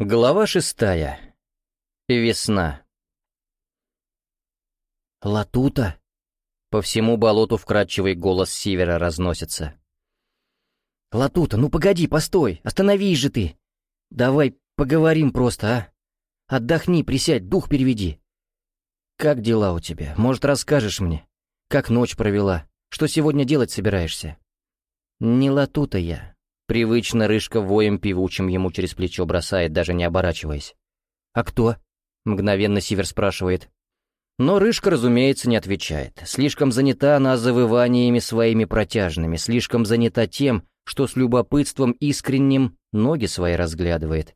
Глава шестая. Весна. «Латута?» По всему болоту вкрадчивый голос севера разносится. «Латута, ну погоди, постой, остановись же ты! Давай поговорим просто, а? Отдохни, присядь, дух переведи. Как дела у тебя? Может, расскажешь мне? Как ночь провела? Что сегодня делать собираешься?» «Не Латута я, Привычно рыжка воем певучим ему через плечо бросает, даже не оборачиваясь. «А кто?» — мгновенно Сивер спрашивает. Но рыжка, разумеется, не отвечает. Слишком занята она завываниями своими протяжными, слишком занята тем, что с любопытством искренним ноги свои разглядывает.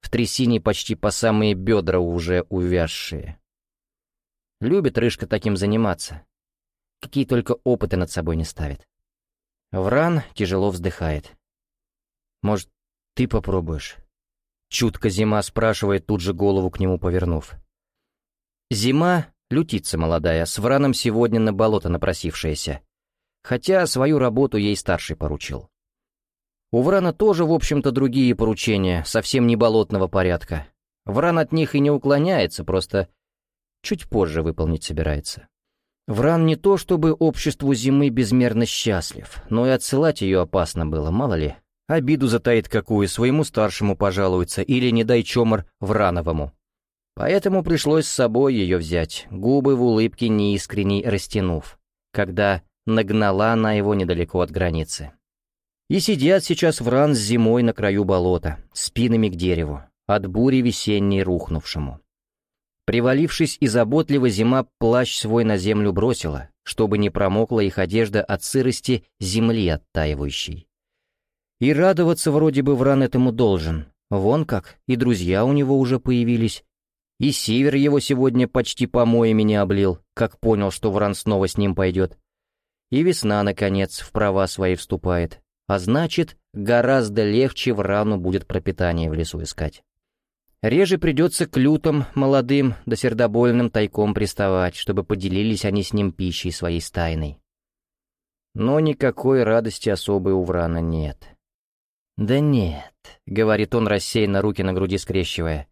В трясине почти по самые бедра уже увязшие. Любит рыжка таким заниматься. Какие только опыты над собой не ставит. Вран тяжело вздыхает. Может, ты попробуешь?» Чутко Зима спрашивает, тут же голову к нему повернув. Зима — лютица молодая, с враном сегодня на болото напросившаяся. Хотя свою работу ей старший поручил. У Врана тоже, в общем-то, другие поручения, совсем не болотного порядка. Вран от них и не уклоняется, просто чуть позже выполнить собирается. Вран не то чтобы обществу зимы безмерно счастлив, но и отсылать ее опасно было, мало ли, Обиду затаит какую, своему старшему пожалуется, или, не дай чомор, Врановому. Поэтому пришлось с собой ее взять, губы в улыбке неискренней растянув, когда нагнала она его недалеко от границы. И сидят сейчас Вран с зимой на краю болота, спинами к дереву, от бури весенней рухнувшему. Привалившись и заботливо, зима плащ свой на землю бросила, чтобы не промокла их одежда от сырости земли оттаивающей. И радоваться вроде бы Вран этому должен. Вон как, и друзья у него уже появились. И Сивер его сегодня почти помоями не облил, как понял, что Вран снова с ним пойдет. И весна, наконец, в права свои вступает. А значит, гораздо легче Врану будет пропитание в лесу искать. Реже придется к лютам, молодым, да сердобольным тайком приставать, чтобы поделились они с ним пищей своей стайной. Но никакой радости особой у Врана нет. «Да нет», — говорит он, рассеянно руки на груди скрещивая.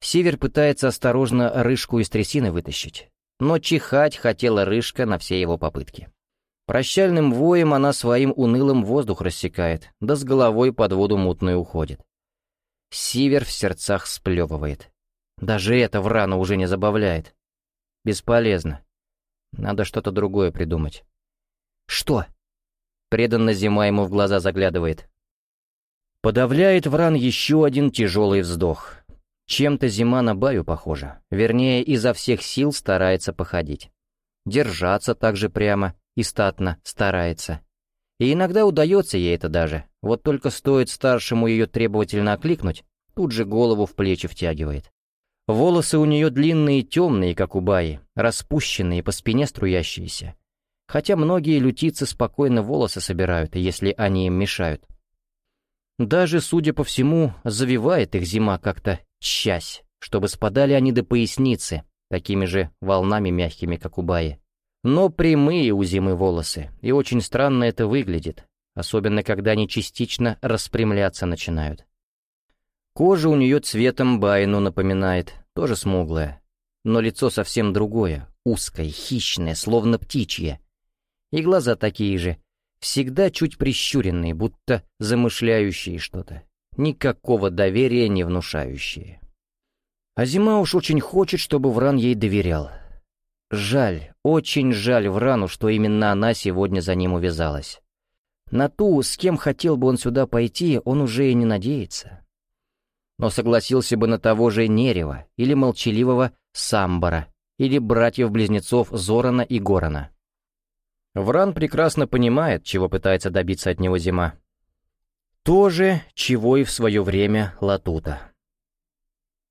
Сивер пытается осторожно рыжку из трясины вытащить, но чихать хотела рыжка на все его попытки. Прощальным воем она своим унылым воздух рассекает, да с головой под воду мутную уходит. Сивер в сердцах сплевывает. Даже это Врана уже не забавляет. Бесполезно. Надо что-то другое придумать. «Что?» Преданно зима ему в глаза заглядывает. Подавляет Вран еще один тяжелый вздох. Чем-то зима на баю похожа. Вернее, изо всех сил старается походить. Держаться так же прямо и статно старается. И иногда удается ей это даже. Вот только стоит старшему ее требовательно окликнуть, тут же голову в плечи втягивает. Волосы у нее длинные и темные, как у баи, распущенные, по спине струящиеся. Хотя многие лютицы спокойно волосы собирают, если они им мешают. Даже, судя по всему, завивает их зима как-то часть, чтобы спадали они до поясницы, такими же волнами мягкими, как у Баи. Но прямые у зимы волосы, и очень странно это выглядит, особенно когда они частично распрямляться начинают. Кожа у нее цветом Баину напоминает, тоже смуглая, но лицо совсем другое, узкое, хищное, словно птичье. И глаза такие же, всегда чуть прищуренные, будто замышляющие что-то, никакого доверия не внушающие. А зима уж очень хочет, чтобы Вран ей доверял. Жаль, очень жаль Врану, что именно она сегодня за ним увязалась. На ту, с кем хотел бы он сюда пойти, он уже и не надеется. Но согласился бы на того же Нерева или молчаливого Самбара, или братьев-близнецов Зорана и Горана. Вран прекрасно понимает, чего пытается добиться от него зима. То же, чего и в свое время Латута.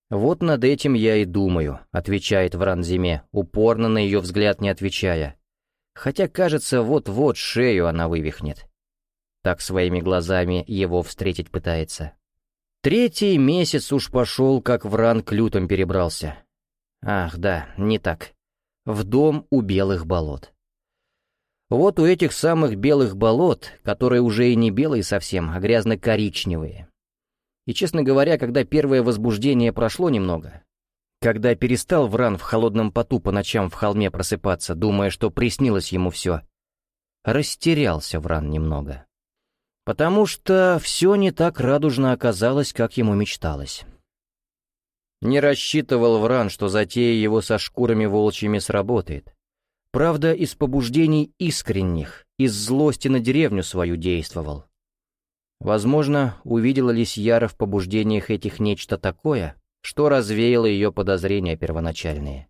«Вот над этим я и думаю», — отвечает Вран зиме, упорно на ее взгляд не отвечая. Хотя, кажется, вот-вот шею она вывихнет. Так своими глазами его встретить пытается. Третий месяц уж пошел, как Вран к лютам перебрался. Ах, да, не так. В дом у белых болот. Вот у этих самых белых болот, которые уже и не белые совсем, а грязно-коричневые. И, честно говоря, когда первое возбуждение прошло немного, когда перестал Вран в холодном поту по ночам в холме просыпаться, думая, что приснилось ему все, растерялся Вран немного. Потому что все не так радужно оказалось, как ему мечталось. Не рассчитывал Вран, что затея его со шкурами волчьими сработает. Правда, из побуждений искренних, из злости на деревню свою действовал. Возможно, увидела Лисьяра в побуждениях этих нечто такое, что развеяло ее подозрения первоначальные.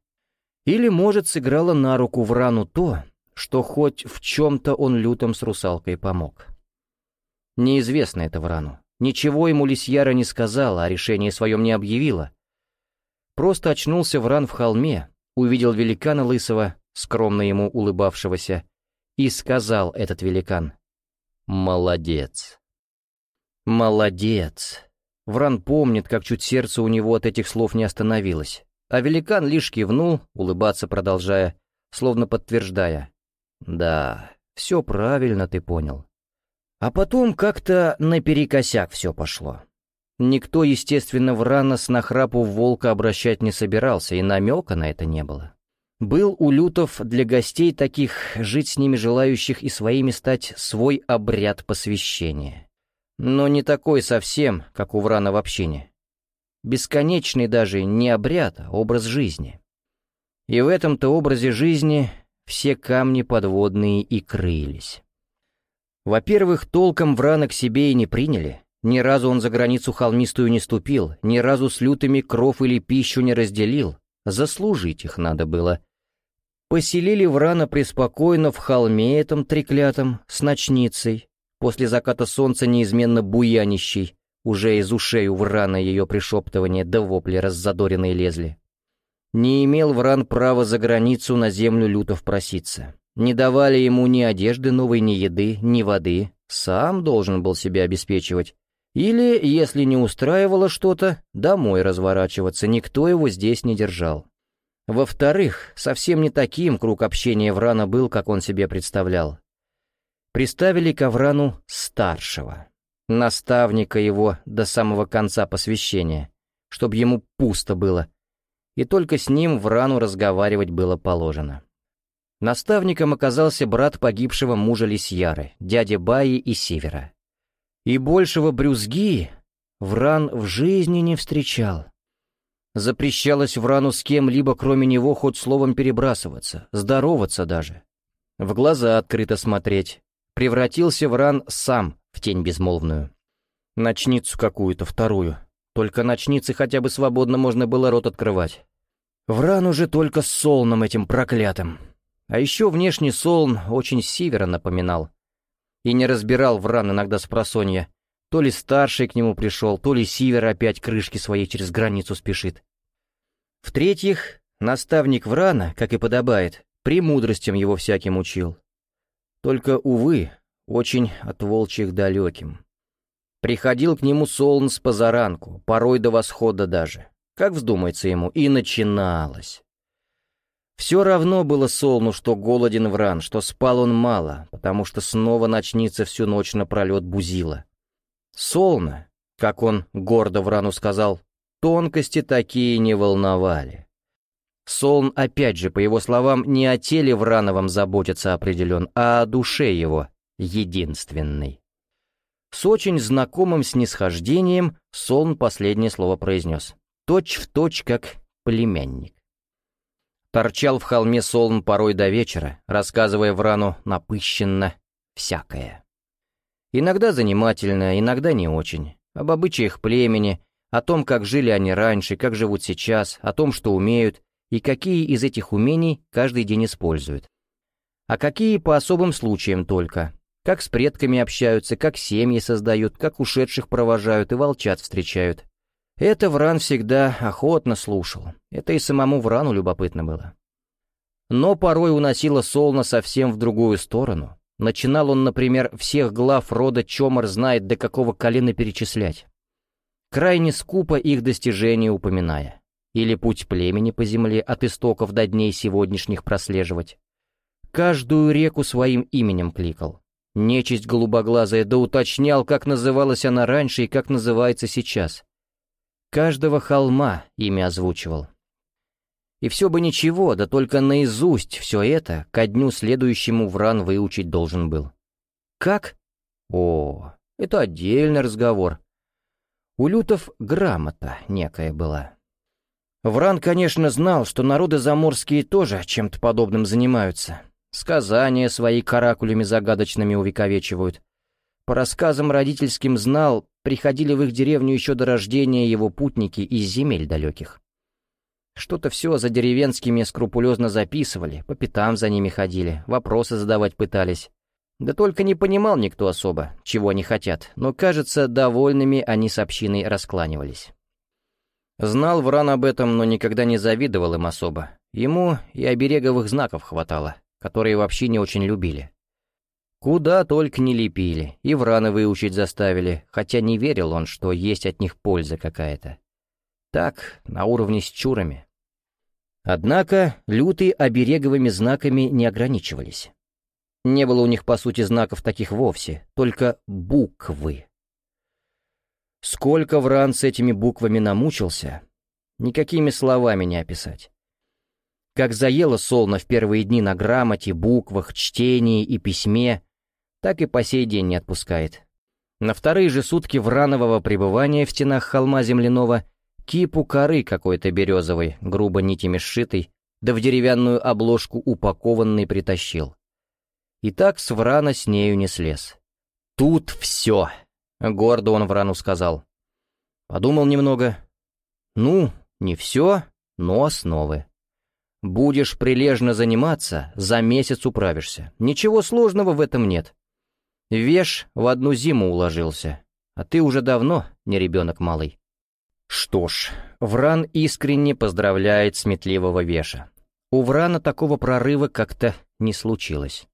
Или, может, сыграла на руку Врану то, что хоть в чем-то он лютом с русалкой помог. Неизвестно это Врану. Ничего ему Лисьяра не сказала, а решение своем не объявила. Просто очнулся Вран в холме, увидел великана лысого, скромно ему улыбавшегося, и сказал этот великан «Молодец». «Молодец». Вран помнит, как чуть сердце у него от этих слов не остановилось, а великан лишь кивнул, улыбаться продолжая, словно подтверждая «Да, все правильно ты понял». А потом как-то наперекосяк все пошло. Никто, естественно, в рано с нахрапу волка обращать не собирался, и намека на это не было. Был у лютов для гостей таких, жить с ними желающих и своими стать, свой обряд посвящения. Но не такой совсем, как у Врана в общине. Бесконечный даже не обряд, а образ жизни. И в этом-то образе жизни все камни подводные и крылись. Во-первых, толком Врана к себе и не приняли, ни разу он за границу холмистую не ступил, ни разу с лютыми кров или пищу не разделил. Заслужить их надо было. Поселили Врана преспокойно в холме этом треклятом, с ночницей, после заката солнца неизменно буянищей, уже из ушей у Врана ее пришептывания да вопли раззадоренные лезли. Не имел Вран права за границу на землю лютов проситься. Не давали ему ни одежды новой, ни еды, ни воды. Сам должен был себя обеспечивать. Или, если не устраивало что-то, домой разворачиваться, никто его здесь не держал. Во-вторых, совсем не таким круг общения Врана был, как он себе представлял. Приставили к Аврану старшего, наставника его до самого конца посвящения, чтобы ему пусто было, и только с ним Врану разговаривать было положено. Наставником оказался брат погибшего мужа Лисьяры, дядя Баи и Севера. И большего брюзги Вран в жизни не встречал. Запрещалось Врану с кем-либо, кроме него, хоть словом перебрасываться, здороваться даже. В глаза открыто смотреть. Превратился Вран сам в тень безмолвную. Ночницу какую-то, вторую. Только ночницы хотя бы свободно можно было рот открывать. Вран уже только с Солном этим проклятым. А еще внешний Солн очень Сивера напоминал и не разбирал Вран иногда с просонья. То ли старший к нему пришел, то ли Сивер опять крышки своей через границу спешит. В-третьих, наставник Врана, как и подобает, премудростям его всяким учил. Только, увы, очень от волчьих далеким. Приходил к нему Солн с позаранку, порой до восхода даже, как вздумается ему, и начиналось. Все равно было Солну, что голоден Вран, что спал он мало, потому что снова ночница всю ночь напролет бузила. Солна, как он гордо Врану сказал, тонкости такие не волновали. Солн, опять же, по его словам, не о теле Врановом заботится определен, а о душе его, единственной. С очень знакомым снисхождением Солн последнее слово произнес. Точь в точь, как племянник. Торчал в холме Солн порой до вечера, рассказывая Врану напыщенно всякое. Иногда занимательно, иногда не очень. Об обычаях племени, о том, как жили они раньше, как живут сейчас, о том, что умеют, и какие из этих умений каждый день используют. А какие по особым случаям только. Как с предками общаются, как семьи создают, как ушедших провожают и волчат встречают. Это Вран всегда охотно слушал. Это и самому Врану любопытно было. Но порой уносило Солна совсем в другую сторону. Начинал он, например, всех глав рода Чомар знает до какого колена перечислять. Крайне скупо их достижения упоминая. Или путь племени по земле от истоков до дней сегодняшних прослеживать. Каждую реку своим именем кликал. Нечисть голубоглазая, да уточнял, как называлась она раньше и как называется сейчас. Каждого холма имя озвучивал. И все бы ничего, да только наизусть все это ко дню следующему Вран выучить должен был. Как? О, это отдельный разговор. У лютов грамота некая была. Вран, конечно, знал, что народы заморские тоже чем-то подобным занимаются. Сказания свои каракулями загадочными увековечивают. По рассказам родительским знал, приходили в их деревню еще до рождения его путники из земель далеких. Что-то все за деревенскими скрупулезно записывали, по пятам за ними ходили, вопросы задавать пытались. Да только не понимал никто особо, чего они хотят, но, кажется, довольными они с общиной раскланивались. Знал Вран об этом, но никогда не завидовал им особо. Ему и обереговых знаков хватало, которые вообще не очень любили. Куда только не лепили, и Врана выучить заставили, хотя не верил он, что есть от них польза какая-то. Так, на уровне с чурами. Однако лютые обереговыми знаками не ограничивались. Не было у них, по сути, знаков таких вовсе, только буквы. Сколько Вран с этими буквами намучился, никакими словами не описать. Как заело Солна в первые дни на грамоте, буквах, чтении и письме, так и по сей день не отпускает. На вторые же сутки вранового пребывания в стенах холма земляного кипу коры какой-то березовой, грубо нитями сшитой, да в деревянную обложку упакованный притащил. И так с Врана с нею не слез. «Тут все!» — гордо он Врану сказал. Подумал немного. «Ну, не все, но основы. Будешь прилежно заниматься, за месяц управишься. Ничего сложного в этом нет. Веш в одну зиму уложился, а ты уже давно не ребенок малый». Что ж, Вран искренне поздравляет сметливого Веша. У Врана такого прорыва как-то не случилось.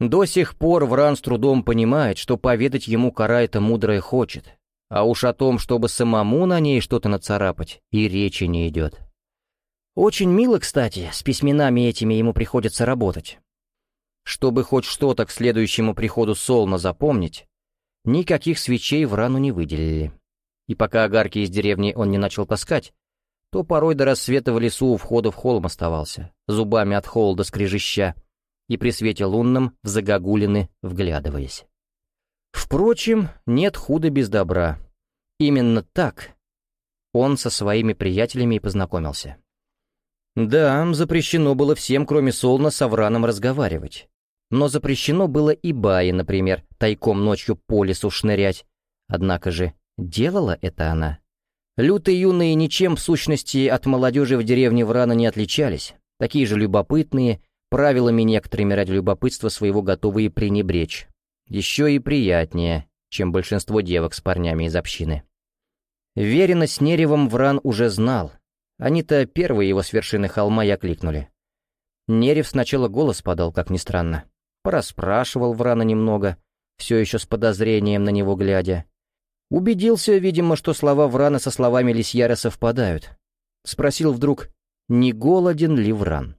До сих пор Вран с трудом понимает, что поведать ему кора это мудрая хочет, а уж о том, чтобы самому на ней что-то нацарапать, и речи не идет. Очень мило, кстати, с письменами этими ему приходится работать. Чтобы хоть что-то к следующему приходу Солна запомнить, никаких свечей Врану не выделили. И пока огарки из деревни он не начал таскать, то порой до рассвета в лесу у входа в холм оставался, зубами от холода скрежеща, и при свете лунном в загогулины вглядываясь. Впрочем, нет худа без добра. Именно так он со своими приятелями и познакомился. Да, запрещено было всем, кроме Солна, с Авраном разговаривать. Но запрещено было и Бае, например, тайком ночью по лесу шнырять. Однако же делала это она. Лютые юные ничем, в сущности, от молодежи в деревне Врана не отличались. Такие же любопытные, правилами некоторыми ради любопытства своего готовые пренебречь. Еще и приятнее, чем большинство девок с парнями из общины. Верина с Неревом Вран уже знал. Они-то первые его с вершины холма и окликнули. Нерев сначала голос подал, как ни странно. Пораспрашивал Врана немного, все еще с подозрением на него глядя. Убедился, видимо, что слова Врана со словами Лисьяра совпадают. Спросил вдруг, не голоден ли Вран.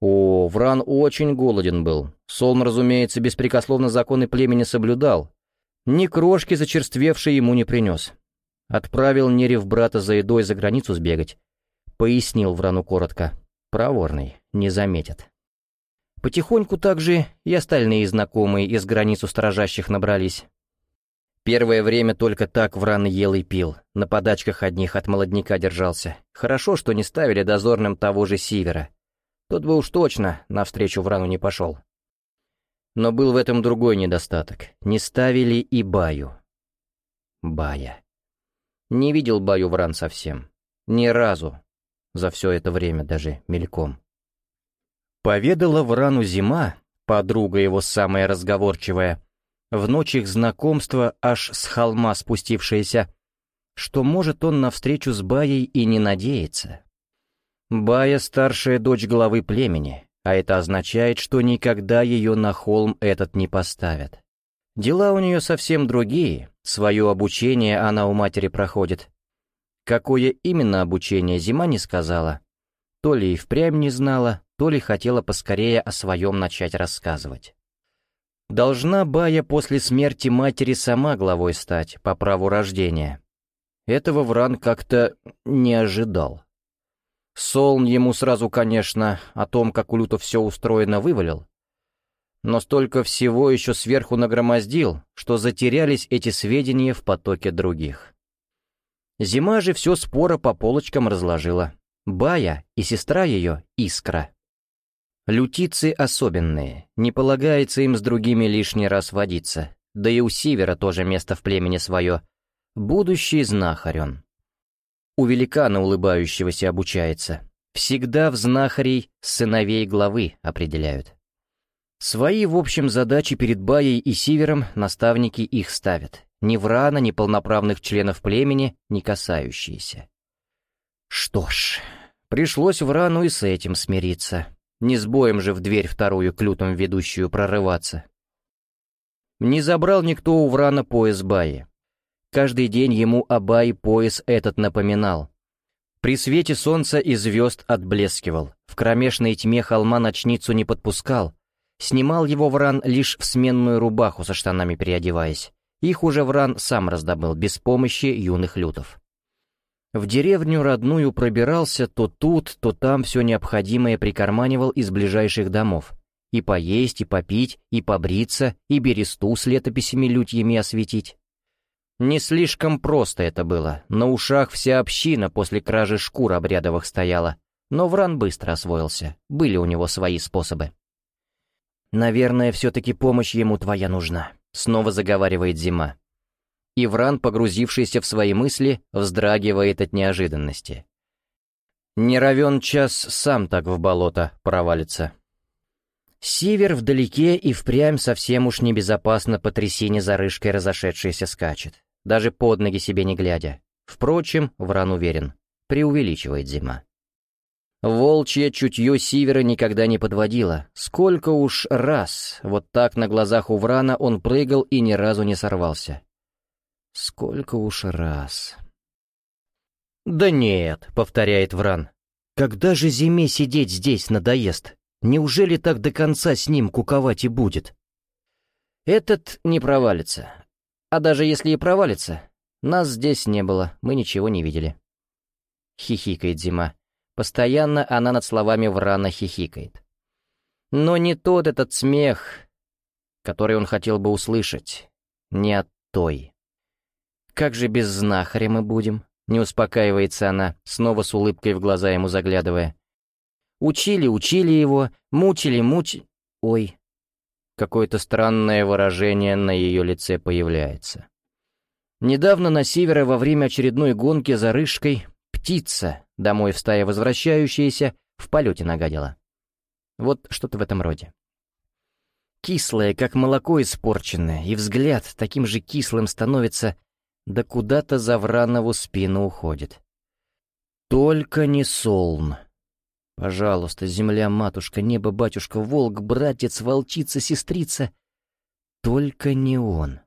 О, Вран очень голоден был. Солм, разумеется, беспрекословно законы племени соблюдал. Ни крошки зачерствевшей ему не принес. Отправил Нерев брата за едой за границу сбегать. Пояснил Врану коротко. Проворный, не заметят. Потихоньку также и остальные знакомые из границу сторожащих набрались. Первое время только так Вран ел и пил, на подачках одних от молодняка держался. Хорошо, что не ставили дозорным того же Сивера. Тот бы уж точно навстречу Врану не пошел. Но был в этом другой недостаток. Не ставили и Баю. Бая. Не видел Баю Вран совсем. Ни разу. За все это время даже мельком. Поведала Врану зима, подруга его самая разговорчивая, в ночь их знакомства аж с холма спустившаяся, что может он навстречу с Баей и не надеется. Бая — старшая дочь главы племени, а это означает, что никогда ее на холм этот не поставят. Дела у нее совсем другие, свое обучение она у матери проходит. Какое именно обучение зима не сказала. То ли и впрямь не знала, то ли хотела поскорее о своем начать рассказывать. Должна Бая после смерти матери сама главой стать, по праву рождения. Этого Вран как-то не ожидал. Солн ему сразу, конечно, о том, как у Люта все устроено, вывалил. Но столько всего еще сверху нагромоздил, что затерялись эти сведения в потоке других. Зима же все споро по полочкам разложила. Бая и сестра ее — Искра. Лютицы особенные, не полагается им с другими лишний раз водиться, да и у Сивера тоже место в племени свое — Будущий знахарь он. У великана улыбающегося обучается. Всегда в знахарей сыновей главы определяют. Свои, в общем, задачи перед Баей и Сивером наставники их ставят. Ни врана, ни полноправных членов племени, не касающиеся. Что ж, пришлось Врану и с этим смириться. Не с боем же в дверь вторую клютом ведущую прорываться. Не забрал никто у Врана пояс Баи. Каждый день ему Абай пояс этот напоминал. При свете солнца и звезд отблескивал, в кромешной тьме холма ночницу не подпускал. Снимал его Вран лишь в сменную рубаху со штанами переодеваясь. Их уже Вран сам раздобыл, без помощи юных лютов. В деревню родную пробирался то тут, то там все необходимое прикарманивал из ближайших домов. И поесть, и попить, и побриться, и бересту с летописями лютьями осветить. Не слишком просто это было. На ушах вся община после кражи шкур обрядовых стояла. Но Вран быстро освоился. Были у него свои способы. «Наверное, все-таки помощь ему твоя нужна», — снова заговаривает Зима. И Вран, погрузившийся в свои мысли, вздрагивает от неожиданности. Не равен час сам так в болото провалится. Сивер вдалеке и впрямь совсем уж небезопасно по трясине за рыжкой разошедшейся скачет даже под ноги себе не глядя. Впрочем, Вран уверен, преувеличивает зима. Волчье чутье Сивера никогда не подводило. Сколько уж раз, вот так на глазах у Врана он прыгал и ни разу не сорвался. Сколько уж раз. «Да нет», — повторяет Вран. «Когда же зиме сидеть здесь надоест? Неужели так до конца с ним куковать и будет?» «Этот не провалится. А даже если и провалится, нас здесь не было, мы ничего не видели. Хихикает Зима. Постоянно она над словами Врана хихикает. Но не тот этот смех, который он хотел бы услышать, не от той. «Как же без знахаря мы будем?» — не успокаивается она, снова с улыбкой в глаза ему заглядывая. «Учили, учили его, мучили, мучили...» Ой, Какое-то странное выражение на ее лице появляется. Недавно на севере во время очередной гонки за рыжкой птица, домой в стае возвращающаяся, в полете нагадила. Вот что-то в этом роде. Кислое, как молоко испорченное, и взгляд таким же кислым становится, да куда-то за Вранову спину уходит. Только не Солн. Пожалуйста, земля, матушка, небо, батюшка, волк, братец, волчица, сестрица. Только не он.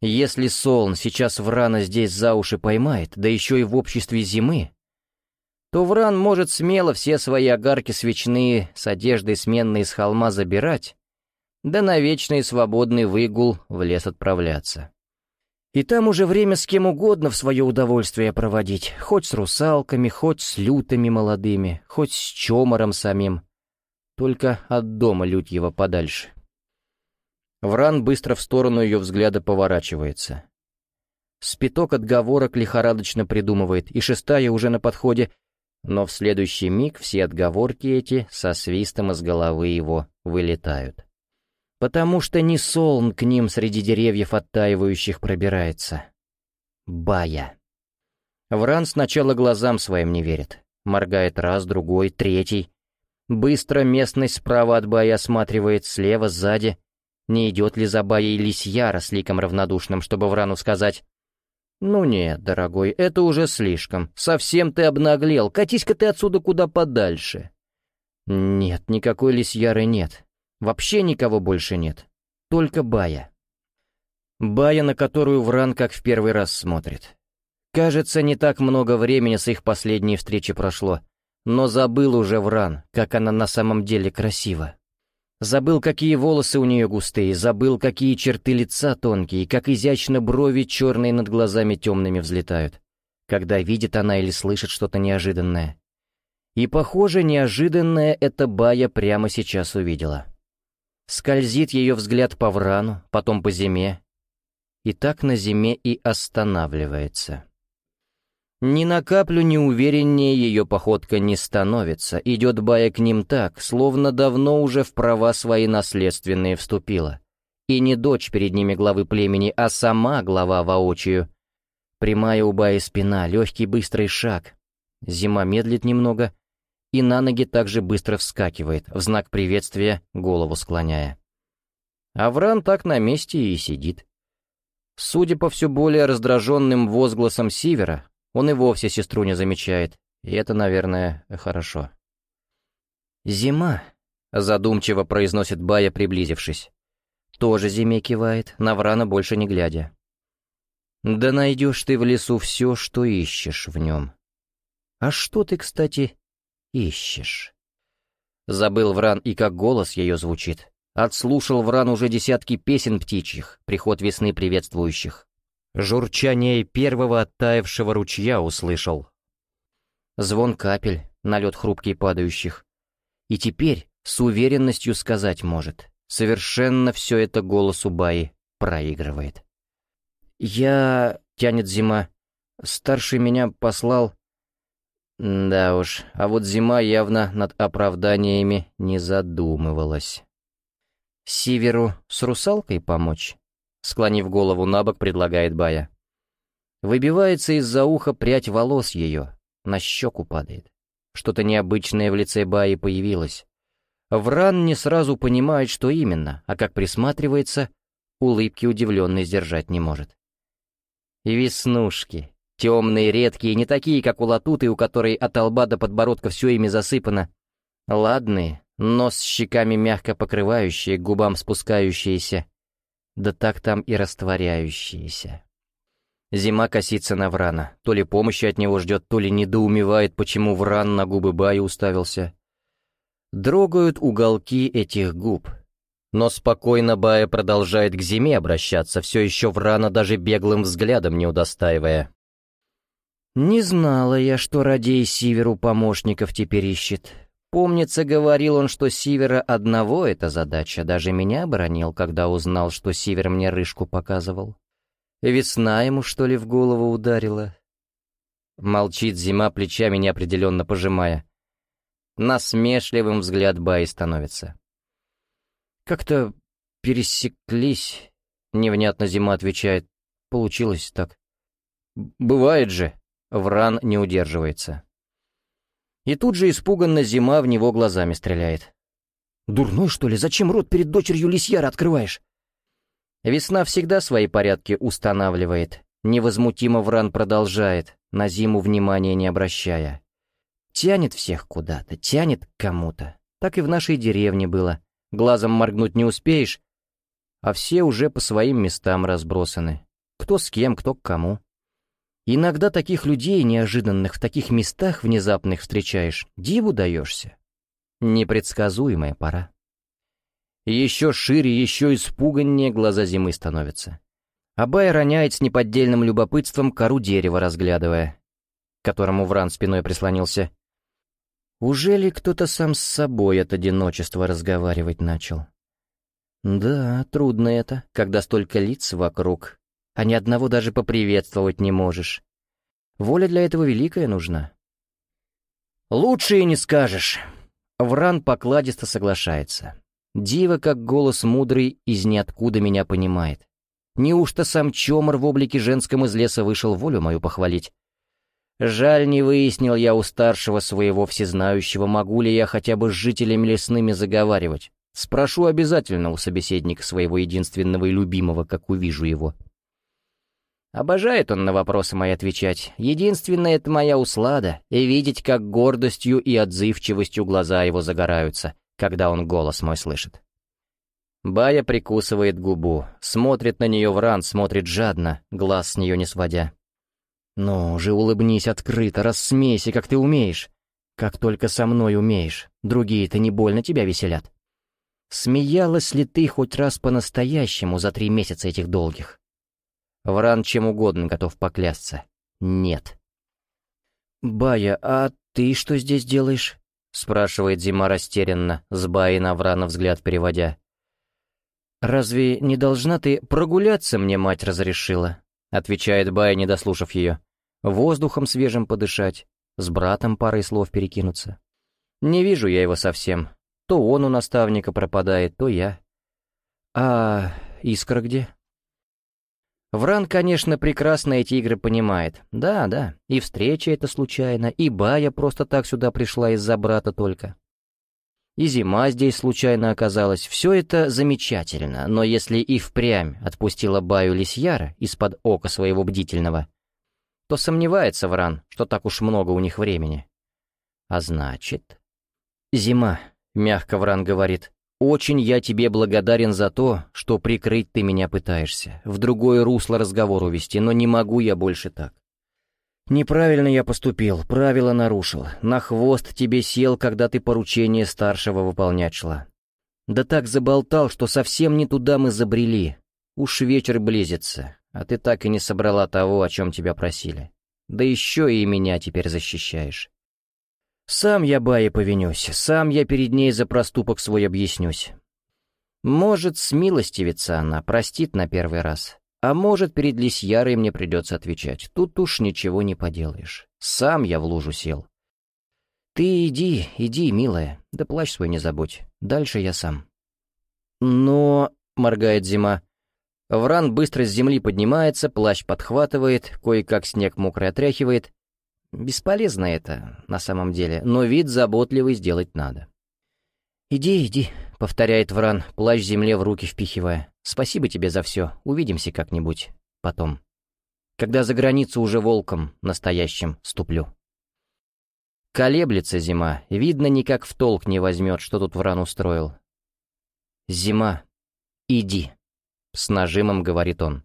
Если Солн сейчас Врана здесь за уши поймает, да еще и в обществе зимы, то Вран может смело все свои огарки свечные с одеждой сменной с холма забирать, да на вечный свободный выгул в лес отправляться. И там уже время с кем угодно в свое удовольствие проводить, хоть с русалками, хоть с лютыми молодыми, хоть с чомором самим. Только от дома лютьего подальше. Вран быстро в сторону ее взгляда поворачивается. Спиток отговорок лихорадочно придумывает, и шестая уже на подходе, но в следующий миг все отговорки эти со свистом из головы его вылетают потому что не солн к ним среди деревьев оттаивающих пробирается. Бая. Вран сначала глазам своим не верит. Моргает раз, другой, третий. Быстро местность справа от Бая осматривает, слева, сзади. Не идет ли за Баей лисьяра с ликом равнодушным, чтобы Врану сказать «Ну нет, дорогой, это уже слишком. Совсем ты обнаглел. Катись-ка ты отсюда куда подальше». Нет, никакой лисьяры нет. Вообще никого больше нет. Только Бая. Бая, на которую Вран как в первый раз смотрит. Кажется, не так много времени с их последней встречи прошло, но забыл уже Вран, как она на самом деле красива. Забыл, какие волосы у нее густые, забыл, какие черты лица тонкие, как изящно брови черные над глазами темными взлетают, когда видит она или слышит что-то неожиданное. И, похоже, неожиданное это Бая прямо сейчас увидела. Скользит ее взгляд по врану, потом по зиме, и так на зиме и останавливается. Ни на каплю неувереннее ее походка не становится, идет Бая к ним так, словно давно уже в права свои наследственные вступила. И не дочь перед ними главы племени, а сама глава воочию. Прямая у Баи спина, легкий быстрый шаг. Зима медлит немного, и на ноги также быстро вскакивает, в знак приветствия голову склоняя. Авран так на месте и сидит. Судя по все более раздраженным возгласам Сивера, он и вовсе сестру не замечает, и это, наверное, хорошо. «Зима», — задумчиво произносит Бая, приблизившись. Тоже зиме кивает, на Врана больше не глядя. «Да найдешь ты в лесу все, что ищешь в нем». «А что ты, кстати, ищешь?» Забыл Вран и как голос ее звучит. Отслушал Вран уже десятки песен птичьих, приход весны приветствующих. Журчание первого оттаившего ручья услышал. Звон капель, налет хрупкий падающих. И теперь с уверенностью сказать может. Совершенно все это голос Убаи проигрывает. «Я...» — тянет зима. «Старший меня послал...» Да уж, а вот зима явно над оправданиями не задумывалась. Сиверу с русалкой помочь? Склонив голову на бок, предлагает Бая. Выбивается из-за уха прядь волос ее, на щеку падает. Что-то необычное в лице Баи появилось. Вран не сразу понимает, что именно, а как присматривается, улыбки удивленной сдержать не может. Веснушки. Темные, редкие, не такие, как у латуты, у которой от лба до подбородка все ими засыпано. Ладные, нос с щеками мягко покрывающие, губам спускающиеся да так там и растворяющиеся. Зима косится на Врана, то ли помощи от него ждет, то ли недоумевает, почему Вран на губы Баи уставился. Дрогают уголки этих губ. Но спокойно Бая продолжает к зиме обращаться, все еще Врана даже беглым взглядом не удостаивая. «Не знала я, что Радей Сиверу помощников теперь ищет. Помнится, говорил он, что Сивера одного эта задача, даже меня оборонил, когда узнал, что Сивер мне рыжку показывал. Весна ему, что ли, в голову ударила? Молчит зима, плечами неопределенно пожимая. Насмешливым взгляд Баи становится. Как-то пересеклись, невнятно зима отвечает. Получилось так. Бывает же, Вран не удерживается. И тут же испуганно зима в него глазами стреляет. «Дурной, что ли? Зачем рот перед дочерью лисьяра открываешь?» Весна всегда свои порядки устанавливает. Невозмутимо Вран продолжает, на зиму внимания не обращая. Тянет всех куда-то, тянет к кому-то. Так и в нашей деревне было. Глазом моргнуть не успеешь, а все уже по своим местам разбросаны. Кто с кем, кто к кому. Иногда таких людей, неожиданных в таких местах внезапных встречаешь, диву даешься. Непредсказуемая пора. Еще шире, еще испуганнее глаза зимы становятся. Абай роняет с неподдельным любопытством кору дерева, разглядывая, которому Вран спиной прислонился. Уже ли кто-то сам с собой от одиночества разговаривать начал? Да, трудно это, когда столько лиц вокруг, а ни одного даже поприветствовать не можешь. Воля для этого великая нужна. «Лучше и не скажешь». Вран покладисто соглашается. Дива, как голос мудрый, из ниоткуда меня понимает. Неужто сам Чомор в облике женском из леса вышел волю мою похвалить? Жаль, не выяснил я у старшего своего всезнающего, могу ли я хотя бы с жителями лесными заговаривать. Спрошу обязательно у собеседника своего единственного и любимого, как увижу его. Обожает он на вопросы мои отвечать. Единственное, это моя услада, и видеть, как гордостью и отзывчивостью глаза его загораются, когда он голос мой слышит. Бая прикусывает губу, смотрит на нее в ран, смотрит жадно, глаз с нее не сводя. «Ну же, улыбнись открыто, рассмейся, как ты умеешь. Как только со мной умеешь, другие-то не больно тебя веселят». смеялась ли ты хоть раз по-настоящему за три месяца этих долгих? Вран чем угодно готов поклясться. Нет. «Бая, а ты что здесь делаешь?» — спрашивает Зима растерянно, с Баи на Врана взгляд переводя. «Разве не должна ты прогуляться, мне мать разрешила?» — отвечает Бая, не дослушав ее. «Воздухом свежим подышать, с братом парой слов перекинуться. Не вижу я его совсем. То он у наставника пропадает, то я. А искра где?» Вран, конечно, прекрасно эти игры понимает. Да, да, и встреча это случайно, и Бая просто так сюда пришла из-за брата только. И зима здесь случайно оказалась. Все это замечательно, но если и впрямь отпустила Баю Лисьяра из-под ока своего бдительного, то сомневается Вран, что так уж много у них времени. А значит... «Зима», — мягко Вран говорит, очень я тебе благодарен за то, что прикрыть ты меня пытаешься, в другое русло разговор увести, но не могу я больше так. Неправильно я поступил, правила нарушил, на хвост тебе сел, когда ты поручение старшего выполнять шла. Да так заболтал, что совсем не туда мы забрели. Уж вечер близится, а ты так и не собрала того, о чем тебя просили. Да еще и меня теперь защищаешь. Сам я Бае повинюсь, сам я перед ней за проступок свой объяснюсь. Может, смилостивится она, простит на первый раз. А может, перед Лисьярой мне придется отвечать. Тут уж ничего не поделаешь. Сам я в лужу сел. Ты иди, иди, милая, да плащ свой не забудь. Дальше я сам. Но, — моргает зима, — Вран быстро с земли поднимается, плащ подхватывает, кое-как снег мокрый отряхивает, Бесполезно это, на самом деле, но вид заботливый сделать надо. «Иди, иди», — повторяет Вран, плащ земле в руки впихивая. «Спасибо тебе за все. Увидимся как-нибудь. Потом. Когда за границу уже волком настоящим ступлю». Колеблется зима. Видно, никак в толк не возьмет, что тут Вран устроил. «Зима, иди», — с нажимом говорит он.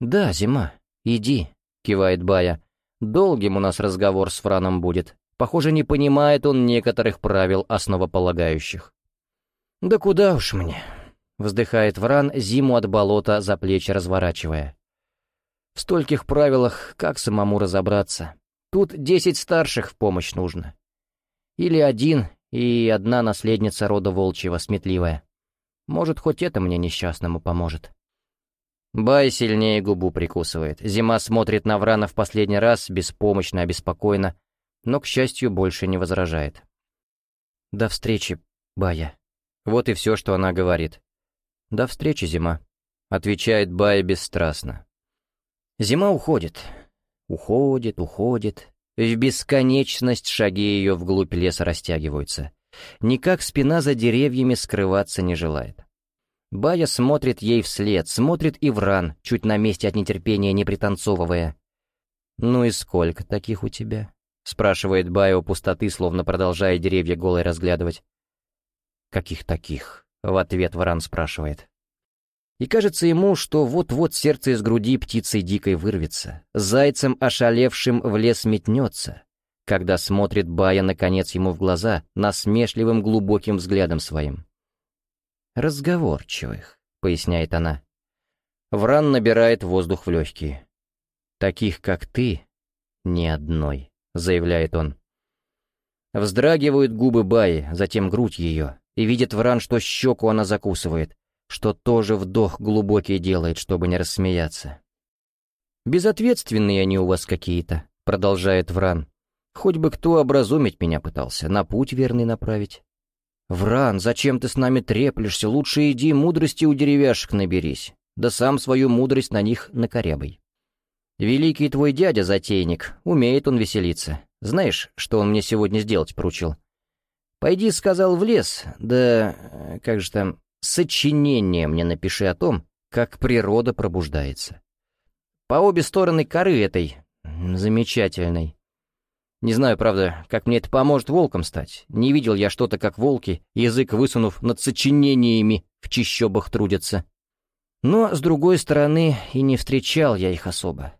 «Да, зима, иди», — кивает Бая. Долгим у нас разговор с Франом будет. Похоже, не понимает он некоторых правил основополагающих. «Да куда уж мне?» — вздыхает Вран, зиму от болота за плечи разворачивая. «В стольких правилах как самому разобраться? Тут десять старших в помощь нужно. Или один и одна наследница рода волчьего, сметливая. Может, хоть это мне несчастному поможет». Бай сильнее губу прикусывает. Зима смотрит на Врана в последний раз, беспомощно, обеспокоенно, но, к счастью, больше не возражает. «До встречи, Бая». Вот и все, что она говорит. «До встречи, Зима», — отвечает Бая бесстрастно. Зима уходит. Уходит, уходит. В бесконечность шаги ее вглубь леса растягиваются. Никак спина за деревьями скрываться не желает. Бая смотрит ей вслед, смотрит и Вран, чуть на месте от нетерпения не пританцовывая. «Ну и сколько таких у тебя?» — спрашивает Бая у пустоты, словно продолжая деревья голой разглядывать. «Каких таких?» — в ответ Вран спрашивает. И кажется ему, что вот-вот сердце из груди птицей дикой вырвется, зайцем ошалевшим в лес метнется, когда смотрит Бая наконец ему в глаза насмешливым глубоким взглядом своим разговорчивых», — поясняет она. Вран набирает воздух в легкие. «Таких, как ты, ни одной», — заявляет он. Вздрагивают губы Баи, затем грудь ее, и видит Вран, что щеку она закусывает, что тоже вдох глубокий делает, чтобы не рассмеяться. «Безответственные они у вас какие-то», — продолжает Вран. «Хоть бы кто образумить меня пытался, на путь верный направить». «Вран, зачем ты с нами треплешься? Лучше иди мудрости у деревяшек наберись, да сам свою мудрость на них накорябай. Великий твой дядя затейник, умеет он веселиться. Знаешь, что он мне сегодня сделать поручил? Пойди, сказал, в лес, да, как же там, сочинение мне напиши о том, как природа пробуждается. По обе стороны коры этой, замечательной, не знаю, правда, как мне это поможет волком стать. Не видел я что-то, как волки, язык высунув над сочинениями, в чищобах трудятся. Но, с другой стороны, и не встречал я их особо.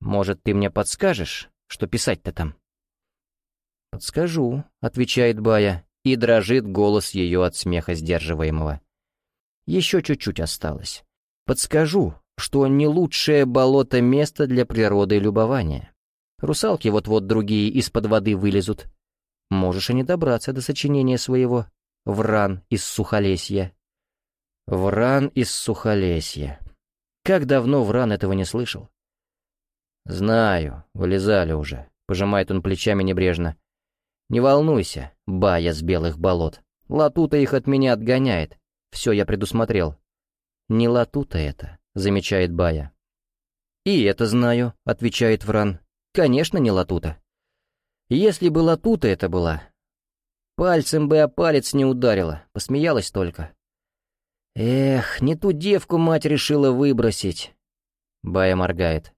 Может, ты мне подскажешь, что писать-то там? «Подскажу», — отвечает Бая, и дрожит голос ее от смеха сдерживаемого. Еще чуть-чуть осталось. Подскажу, что не лучшее болото место для природы любования. Русалки вот-вот другие из-под воды вылезут. Можешь и не добраться до сочинения своего. Вран из Сухолесья. Вран из Сухолесья. Как давно Вран этого не слышал? «Знаю, вылезали уже», — пожимает он плечами небрежно. «Не волнуйся, бая с белых болот. Латута их от меня отгоняет. Все я предусмотрел». «Не латута это», — замечает бая. «И это знаю», — отвечает Вран. «Конечно, не латута. Если бы латута это была, пальцем бы о палец не ударила, посмеялась только». «Эх, не ту девку мать решила выбросить». Бая моргает.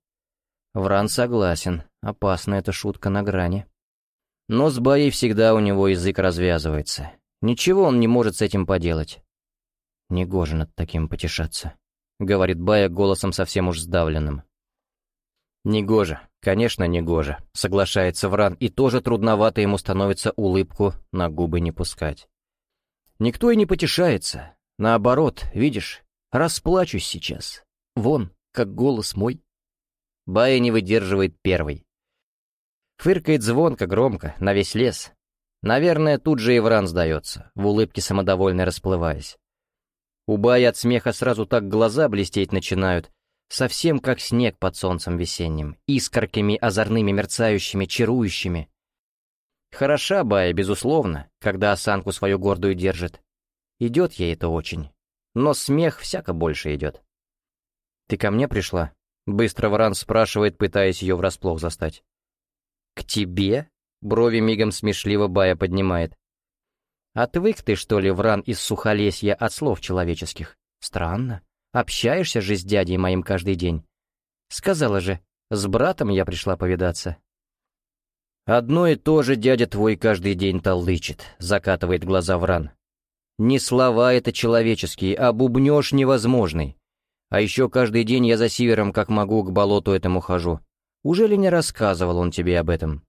Вран согласен, опасна эта шутка на грани. Но с Баей всегда у него язык развязывается. Ничего он не может с этим поделать. Негоже над таким потешаться, — говорит Бая голосом совсем уж сдавленным. Негоже, конечно, негоже, — соглашается Вран, и тоже трудновато ему становится улыбку на губы не пускать. Никто и не потешается. Наоборот, видишь, расплачусь сейчас. Вон, как голос мой. Бая не выдерживает первый. Фыркает звонко, громко, на весь лес. Наверное, тут же Ивран сдается, в улыбке самодовольно расплываясь. У Бая от смеха сразу так глаза блестеть начинают, совсем как снег под солнцем весенним, искорками озорными мерцающими, чарующими. Хороша Бая, безусловно, когда осанку свою гордую держит. Идет ей это очень, но смех всяко больше идет. «Ты ко мне пришла?» Быстро Вран спрашивает, пытаясь ее врасплох застать. «К тебе?» — брови мигом смешливо Бая поднимает. «Отвык ты, что ли, Вран из Сухолесья от слов человеческих? Странно. Общаешься же с дядей моим каждый день. Сказала же, с братом я пришла повидаться». «Одно и то же дядя твой каждый день толдычит», — закатывает глаза Вран. «Не слова это человеческие, а бубнёж невозможный. А еще каждый день я за сивером, как могу, к болоту этому хожу. Уже ли не рассказывал он тебе об этом?»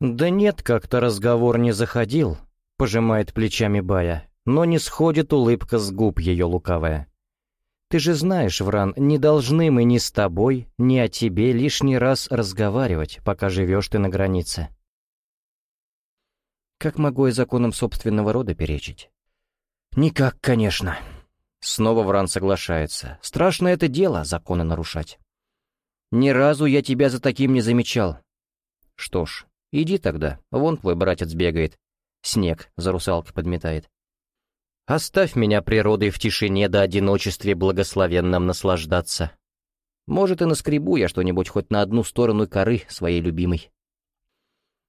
«Да нет, как-то разговор не заходил», — пожимает плечами Бая, но не сходит улыбка с губ ее лукавая. «Ты же знаешь, Вран, не должны мы ни с тобой, ни о тебе лишний раз разговаривать, пока живешь ты на границе». «Как могу я законам собственного рода перечить?» «Никак, конечно», Снова Вран соглашается. Страшно это дело, законы нарушать. Ни разу я тебя за таким не замечал. Что ж, иди тогда, вон твой братец бегает. Снег за русалкой подметает. Оставь меня природой в тишине до одиночестве благословенном наслаждаться. Может, и наскребу я что-нибудь хоть на одну сторону коры своей любимой.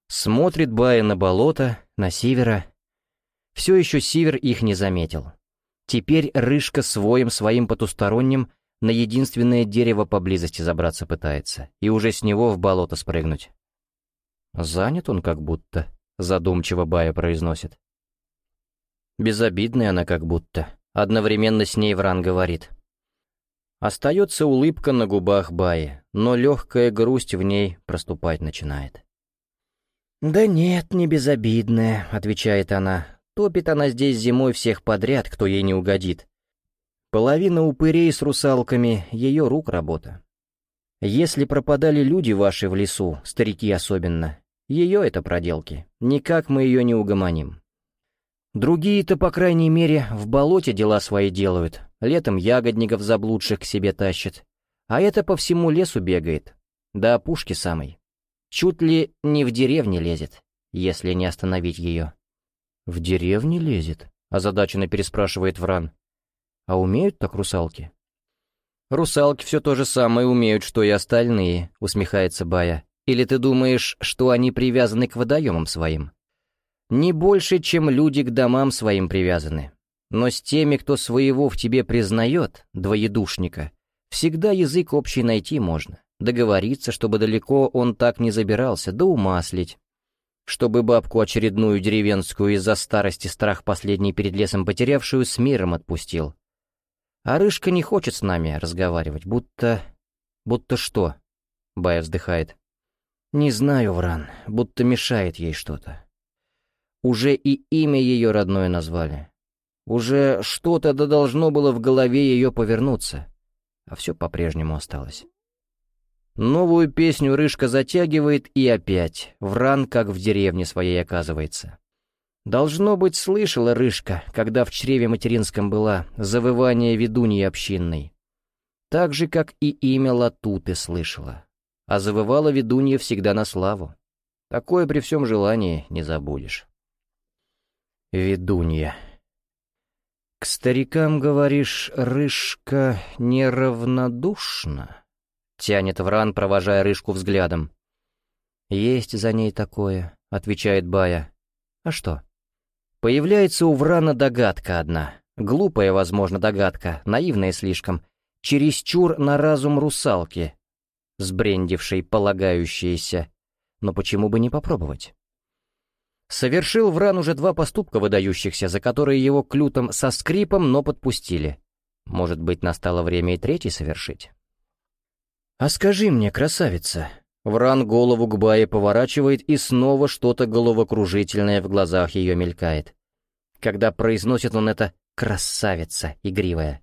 Смотрит Бая на болото, на севера. Все еще север их не заметил. Теперь Рыжка своим своим потусторонним на единственное дерево поблизости забраться пытается, и уже с него в болото спрыгнуть. «Занят он как будто», — задумчиво Бая произносит. Безобидная она как будто, одновременно с ней Вран говорит. Остается улыбка на губах Баи, но легкая грусть в ней проступать начинает. «Да нет, не безобидная», — отвечает она, Топит она здесь зимой всех подряд, кто ей не угодит. Половина упырей с русалками — ее рук работа. Если пропадали люди ваши в лесу, старики особенно, ее это проделки, никак мы ее не угомоним. Другие-то, по крайней мере, в болоте дела свои делают, летом ягодников заблудших к себе тащат, а это по всему лесу бегает, до опушки самой. Чуть ли не в деревне лезет, если не остановить ее. «В деревне лезет?» — озадаченно переспрашивает Вран. «А умеют так русалки?» «Русалки все то же самое умеют, что и остальные», — усмехается Бая. «Или ты думаешь, что они привязаны к водоемам своим?» «Не больше, чем люди к домам своим привязаны. Но с теми, кто своего в тебе признает, двоедушника, всегда язык общий найти можно, договориться, чтобы далеко он так не забирался, да умаслить, чтобы бабку очередную деревенскую из-за старости страх последний перед лесом потерявшую с миром отпустил. А Рыжка не хочет с нами разговаривать, будто... будто что? Бая вздыхает. Не знаю, Вран, будто мешает ей что-то. Уже и имя ее родное назвали. Уже что-то да должно было в голове ее повернуться, а все по-прежнему осталось. Новую песню Рыжка затягивает и опять, вран, как в деревне своей оказывается. Должно быть, слышала Рыжка, когда в чреве материнском была, завывание ведуньи общинной. Так же, как и имя Латуты слышала. А завывала ведунья всегда на славу. Такое при всем желании не забудешь. Ведунья. К старикам, говоришь, Рыжка неравнодушна? Тянет Вран, провожая Рыжку взглядом. «Есть за ней такое», — отвечает Бая. «А что?» Появляется у Врана догадка одна. Глупая, возможно, догадка, наивная слишком. Чересчур на разум русалки, сбрендившей полагающиеся. Но почему бы не попробовать? Совершил Вран уже два поступка выдающихся, за которые его клютом со скрипом, но подпустили. Может быть, настало время и третий совершить? «А скажи мне, красавица...» Вран голову к Бае поворачивает, и снова что-то головокружительное в глазах ее мелькает. Когда произносит он это «красавица» игривая.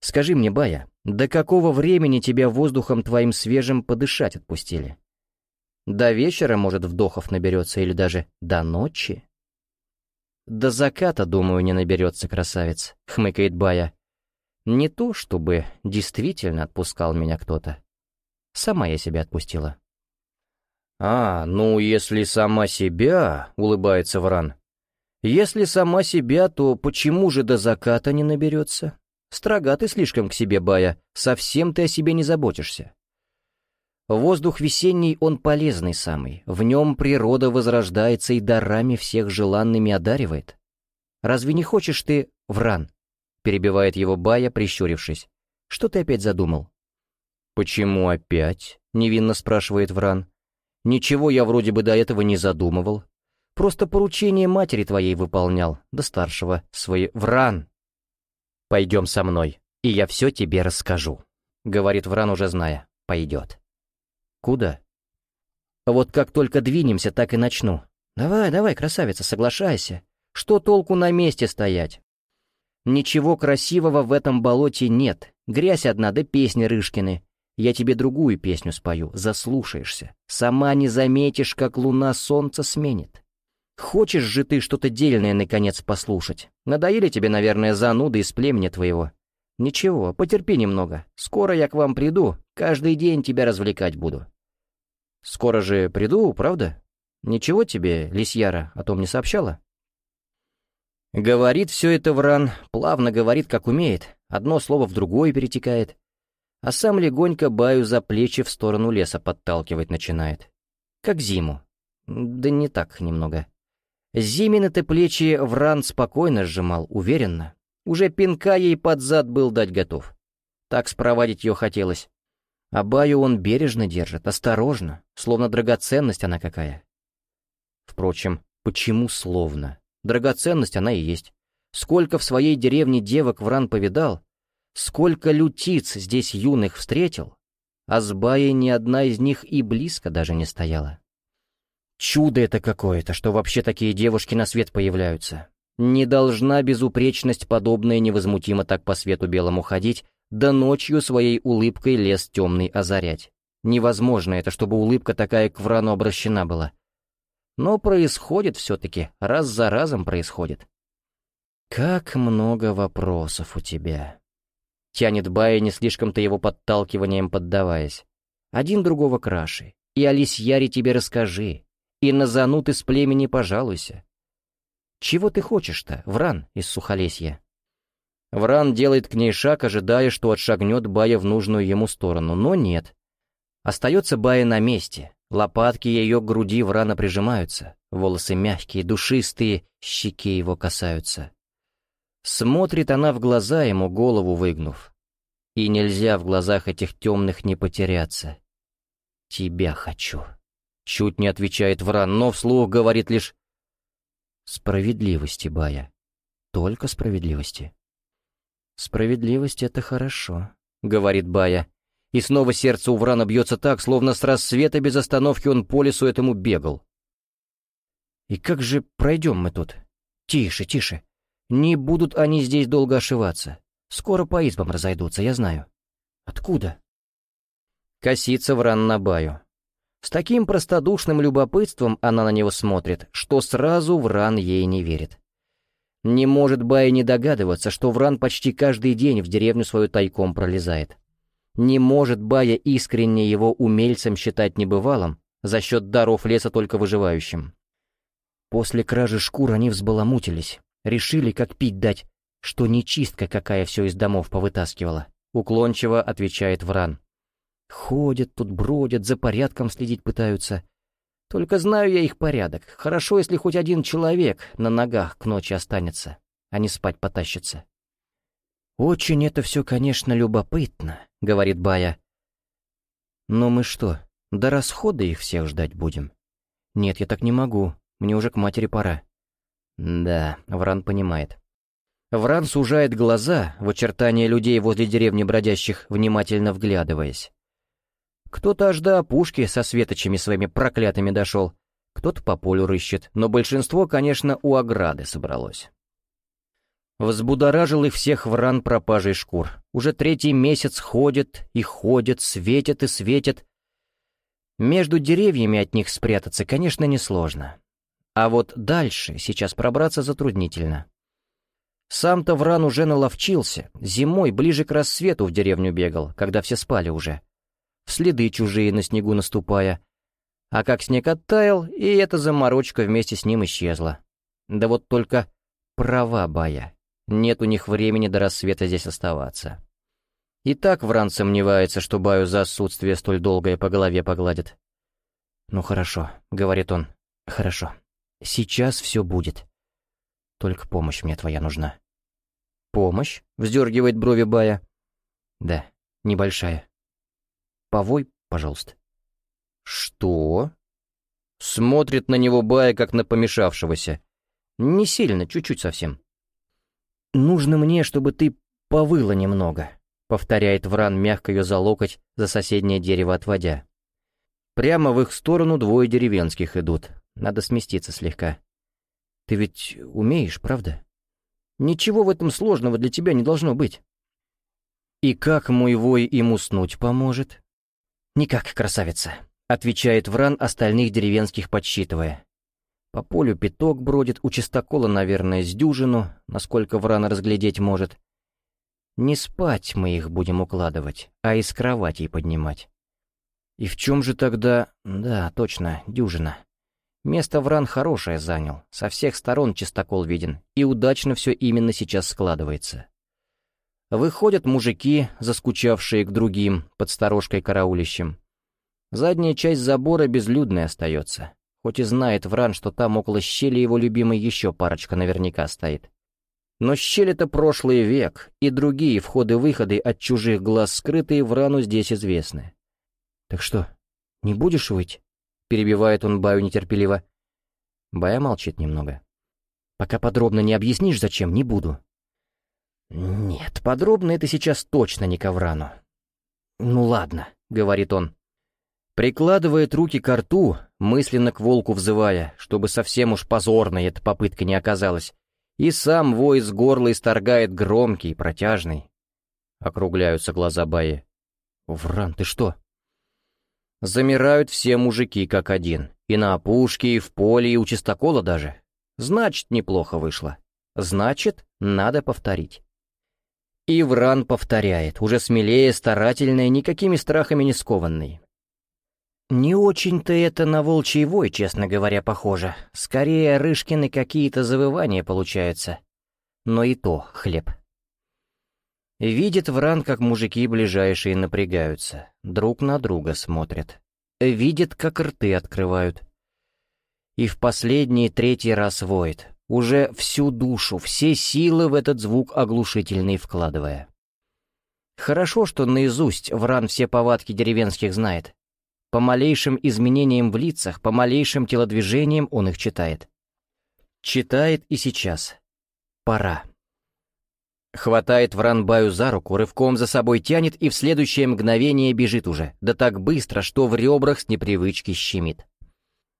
«Скажи мне, Бая, до какого времени тебя воздухом твоим свежим подышать отпустили?» До вечера, может, вдохов наберется, или даже до ночи. До заката, думаю, не наберется, красавец, хмыкает Бая. Не то, чтобы действительно отпускал меня кто-то. Сама я себя отпустила. «А, ну, если сама себя...» — улыбается Вран. «Если сама себя, то почему же до заката не наберется? Строга ты слишком к себе, Бая, совсем ты о себе не заботишься. Воздух весенний, он полезный самый. В нем природа возрождается и дарами всех желанными одаривает. Разве не хочешь ты, Вран? Перебивает его Бая, прищурившись. Что ты опять задумал? Почему опять? Невинно спрашивает Вран. Ничего я вроде бы до этого не задумывал. Просто поручение матери твоей выполнял, до старшего, свои... Вран! Пойдем со мной, и я все тебе расскажу. Говорит Вран, уже зная. Пойдет. Куда? Вот как только двинемся, так и начну. Давай, давай, красавица, соглашайся. Что толку на месте стоять? Ничего красивого в этом болоте нет. Грязь одна, да песни Рышкины. Я тебе другую песню спою, заслушаешься. Сама не заметишь, как луна солнце сменит. Хочешь же ты что-то дельное, наконец, послушать? Надоели тебе, наверное, зануды из племени твоего. Ничего, потерпи немного. Скоро я к вам приду, каждый день тебя развлекать буду. Скоро же приду, правда? Ничего тебе, Лисьяра, о том не сообщала?» Говорит все это Вран, плавно говорит, как умеет, одно слово в другое перетекает, а сам легонько Баю за плечи в сторону леса подталкивать начинает. Как зиму. Да не так немного. Зимины-то плечи Вран спокойно сжимал, уверенно. Уже пинка ей под зад был дать готов. Так спровадить ее хотелось. А Баю он бережно держит, осторожно, словно драгоценность она какая. Впрочем, почему словно? Драгоценность она и есть. Сколько в своей деревне девок Вран повидал, сколько лютиц здесь юных встретил, а с Баей ни одна из них и близко даже не стояла. Чудо это какое-то, что вообще такие девушки на свет появляются. Не должна безупречность подобная невозмутимо так по свету белому ходить, да ночью своей улыбкой лес темный озарять. Невозможно это, чтобы улыбка такая к Врану обращена была. Но происходит все-таки, раз за разом происходит. «Как много вопросов у тебя!» Тянет Бая, не слишком-то его подталкиванием поддаваясь. «Один другого краши, и о Лисьяре тебе расскажи, и на зануты с племени пожалуйся. Чего ты хочешь-то, Вран из Сухолесья?» Вран делает к ней шаг, ожидая, что отшагнет Бая в нужную ему сторону, но нет. Остается Бая на месте. Лопатки ее к груди Врана прижимаются, волосы мягкие, душистые, щеки его касаются. Смотрит она в глаза ему, голову выгнув. И нельзя в глазах этих темных не потеряться. «Тебя хочу», — чуть не отвечает Вран, но вслух говорит лишь «Справедливости, Бая, только справедливости». «Справедливость — это хорошо», — говорит Бая. И снова сердце у Врана бьется так, словно с рассвета без остановки он по лесу этому бегал. И как же пройдем мы тут? Тише, тише. Не будут они здесь долго ошиваться. Скоро по избам разойдутся, я знаю. Откуда? Косится Вран на Баю. С таким простодушным любопытством она на него смотрит, что сразу Вран ей не верит. Не может Бая не догадываться, что Вран почти каждый день в деревню свою тайком пролезает. Не может Бая искренне его умельцем считать небывалым, за счет даров леса только выживающим. После кражи шкур они взбаламутились, решили, как пить дать, что нечистка какая все из домов повытаскивала. Уклончиво отвечает Вран. Ходят тут, бродят, за порядком следить пытаются. Только знаю я их порядок. Хорошо, если хоть один человек на ногах к ночи останется, а не спать потащится. «Очень это все, конечно, любопытно», — говорит Бая. «Но мы что, до расхода их всех ждать будем?» «Нет, я так не могу. Мне уже к матери пора». «Да», — Вран понимает. Вран сужает глаза в очертания людей возле деревни бродящих, внимательно вглядываясь. Кто-то аж до опушки со светочами своими проклятыми дошел, кто-то по полю рыщет, но большинство, конечно, у ограды собралось. Взбудоражил их всех вран пропажей шкур. Уже третий месяц ходят и ходят, светят и светят. Между деревьями от них спрятаться, конечно, несложно. А вот дальше сейчас пробраться затруднительно. Сам-то Вран уже наловчился, зимой ближе к рассвету в деревню бегал, когда все спали уже следы чужие на снегу наступая. А как снег оттаял, и эта заморочка вместе с ним исчезла. Да вот только права Бая. Нет у них времени до рассвета здесь оставаться. И так Вран сомневается, что Баю за отсутствие столь долгое по голове погладит. «Ну хорошо», — говорит он, — «хорошо. Сейчас все будет. Только помощь мне твоя нужна». «Помощь?» — вздергивает брови Бая. «Да, небольшая. Повой, пожалуйста». «Что?» Смотрит на него Бая, как на помешавшегося. Не сильно, чуть-чуть совсем. «Нужно мне, чтобы ты повыла немного», — повторяет Вран, мягко ее за локоть, за соседнее дерево отводя. Прямо в их сторону двое деревенских идут. Надо сместиться слегка. «Ты ведь умеешь, правда?» «Ничего в этом сложного для тебя не должно быть». «И как мой вой им уснуть поможет?» «Никак, красавица», — отвечает Вран, остальных деревенских подсчитывая. По полю пяток бродит, у чистокола, наверное, с дюжину, насколько Вран разглядеть может. Не спать мы их будем укладывать, а из кроватей поднимать. И в чем же тогда... Да, точно, дюжина. Место Вран хорошее занял, со всех сторон чистокол виден, и удачно все именно сейчас складывается. Выходят мужики, заскучавшие к другим, под сторожкой караулищем. Задняя часть забора безлюдной остается, хоть и знает Вран, что там около щели его любимой еще парочка наверняка стоит. Но щель — это прошлый век, и другие входы-выходы от чужих глаз скрытые Врану здесь известны. «Так что, не будешь выйти?» — перебивает он Баю нетерпеливо. Бая молчит немного. «Пока подробно не объяснишь, зачем, не буду. «Нет, подробно это сейчас точно не Коврану». «Ну ладно», — говорит он. Прикладывает руки к рту, мысленно к волку взывая, чтобы совсем уж позорной эта попытка не оказалась, и сам вой с горла исторгает громкий, протяжный. Округляются глаза Баи. «Вран, ты что?» Замирают все мужики как один, и на опушке, и в поле, и у чистокола даже. Значит, неплохо вышло. Значит, надо повторить. И Вран повторяет, уже смелее, старательно и никакими страхами не скованный. Не очень-то это на волчий вой, честно говоря, похоже. Скорее, Рышкины какие-то завывания получаются. Но и то хлеб. Видит Вран, как мужики ближайшие напрягаются, друг на друга смотрят. Видит, как рты открывают. И в последний третий раз воет, уже всю душу, все силы в этот звук оглушительный вкладывая. Хорошо, что наизусть Вран все повадки деревенских знает. По малейшим изменениям в лицах, по малейшим телодвижениям он их читает. Читает и сейчас. Пора. Хватает Вран Баю за руку, рывком за собой тянет и в следующее мгновение бежит уже, да так быстро, что в ребрах с непривычки щемит.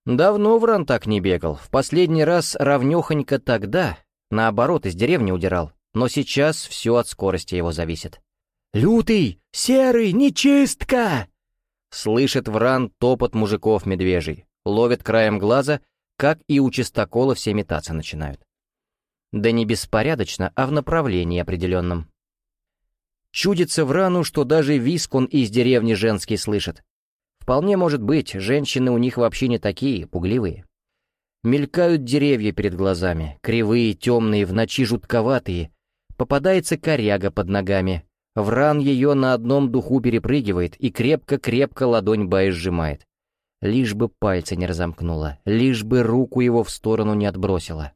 Давно Вран так не бегал. В последний раз равнёхонько тогда, наоборот, из деревни удирал. Но сейчас все от скорости его зависит. «Лютый! Серый! Нечистка!» Слышит Вран топот мужиков медвежий. Ловит краем глаза, как и у чистокола все метаться начинают. Да не беспорядочно, а в направлении определенном. Чудится Врану, что даже виск он из деревни женский слышит. Вполне может быть, женщины у них вообще не такие, пугливые. Мелькают деревья перед глазами, кривые, темные, в ночи жутковатые. Попадается коряга под ногами. Вран ее на одном духу перепрыгивает и крепко-крепко ладонь Баи сжимает. Лишь бы пальцы не разомкнула, лишь бы руку его в сторону не отбросила.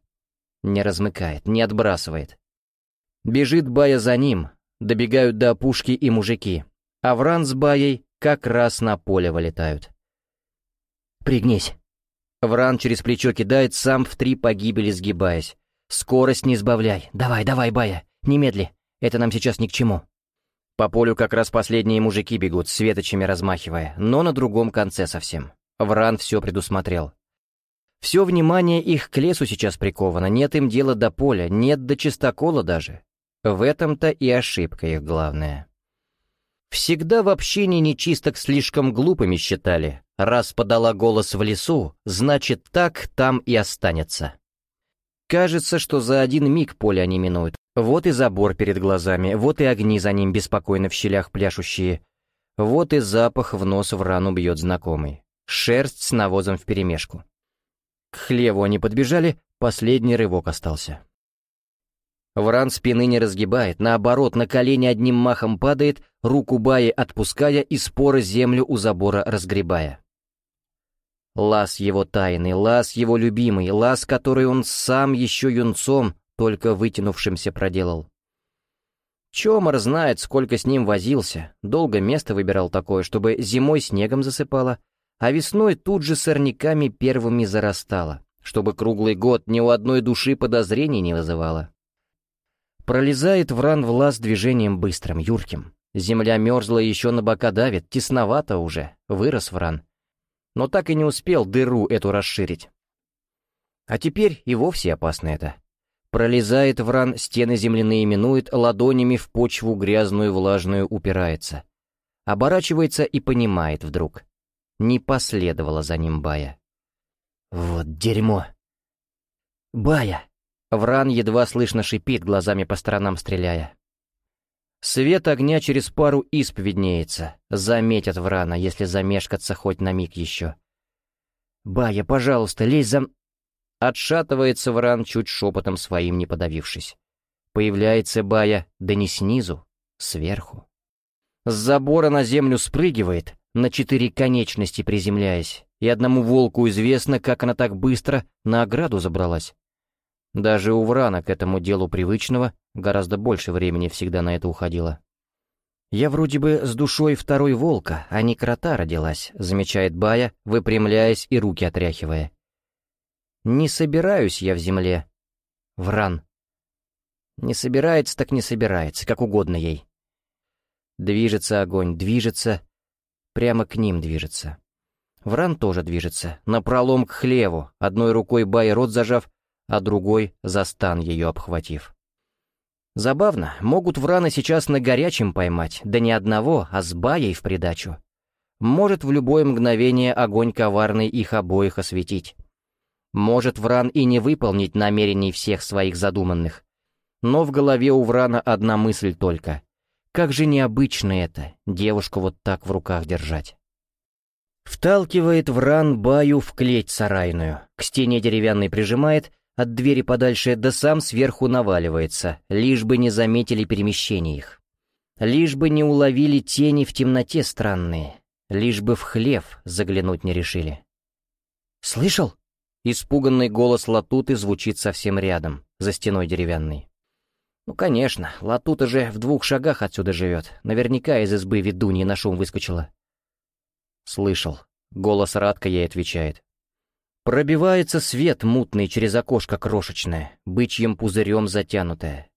Не размыкает, не отбрасывает. Бежит Бая за ним, добегают до опушки и мужики. А Вран с Баей как раз на поле вылетают. «Пригнись!» Вран через плечо кидает, сам в три погибели сгибаясь. «Скорость не сбавляй! Давай, давай, Бая! Немедли! Это нам сейчас ни к чему!» По полю как раз последние мужики бегут, светочами размахивая, но на другом конце совсем. Вран все предусмотрел. Все внимание их к лесу сейчас приковано, нет им дела до поля, нет до чистокола даже. В этом-то и ошибка их главная. Всегда в общении нечисток слишком глупыми считали. Раз подала голос в лесу, значит так там и останется. Кажется, что за один миг поле они минуют. Вот и забор перед глазами, вот и огни за ним беспокойно в щелях пляшущие. Вот и запах в нос в рану бьет знакомый. Шерсть с навозом вперемешку. К хлеву они подбежали, последний рывок остался. Вран спины не разгибает, наоборот, на колени одним махом падает, руку Баи отпуская и споры землю у забора разгребая. Лаз его тайный, лаз его любимый, лаз, который он сам еще юнцом, только вытянувшимся проделал. Чомар знает, сколько с ним возился, долго место выбирал такое, чтобы зимой снегом засыпало, а весной тут же сорняками первыми зарастало, чтобы круглый год ни у одной души подозрений не вызывало. Пролезает Вран в лаз движением быстрым, юрким. Земля мерзла еще на бока давит, тесновато уже, вырос Вран. Но так и не успел дыру эту расширить. А теперь и вовсе опасно это. Пролезает Вран, стены земляные минует, ладонями в почву грязную влажную упирается. Оборачивается и понимает вдруг. Не последовало за ним Бая. «Вот дерьмо!» «Бая!» Вран едва слышно шипит, глазами по сторонам стреляя. Свет огня через пару исп виднеется. Заметят Врана, если замешкаться хоть на миг еще. «Бая, пожалуйста, лезь за...» Отшатывается Вран, чуть шепотом своим не подавившись. Появляется Бая, да не снизу, сверху. С забора на землю спрыгивает, на четыре конечности приземляясь, и одному волку известно, как она так быстро на ограду забралась. Даже у Врана к этому делу привычного гораздо больше времени всегда на это уходило. «Я вроде бы с душой второй волка, а не крота родилась», замечает Бая, выпрямляясь и руки отряхивая. «Не собираюсь я в земле. Вран. Не собирается, так не собирается, как угодно ей. Движется огонь, движется, прямо к ним движется. Вран тоже движется, напролом к хлеву, одной рукой Бай рот зажав, а другой за стан ее обхватив. Забавно, могут враны сейчас на горячем поймать, да не одного, а с баей в придачу. Может в любое мгновение огонь коварный их обоих осветить. Может вран и не выполнить намерений всех своих задуманных. Но в голове у врана одна мысль только. Как же необычно это, девушку вот так в руках держать. Вталкивает вран баю в клеть сарайную, к стене деревянной прижимает от двери подальше, да сам сверху наваливается, лишь бы не заметили перемещения их. Лишь бы не уловили тени в темноте странные, лишь бы в хлев заглянуть не решили. «Слышал?» Испуганный голос Латуты звучит совсем рядом, за стеной деревянной. Ну, конечно, Латута же в двух шагах отсюда живет. Наверняка из избы ведуньи на шум выскочила. Слышал. Голос Радка ей отвечает. Пробивается свет мутный через окошко крошечное, бычьим пузырем затянутое.